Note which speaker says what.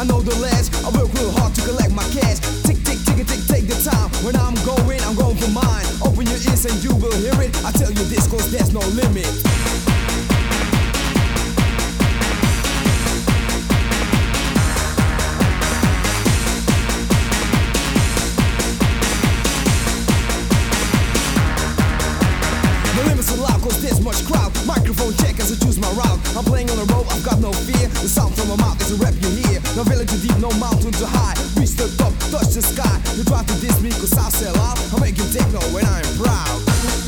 Speaker 1: I know the last. I work real hard to collect my cash. Tick, tick, tick, tick, take the time. When I'm going, I'm going for mine. Open your ears and you will hear it. I tell you this, cause there's no limit. much crowd. Microphone check as I choose my route. I'm playing on the road, I've got no fear. The sound from my mouth is a rap you hear. No village deep, no mountain too high. Reach the top, touch the sky. You try to diss me, cause I sell out. I make you take no, when I'm proud.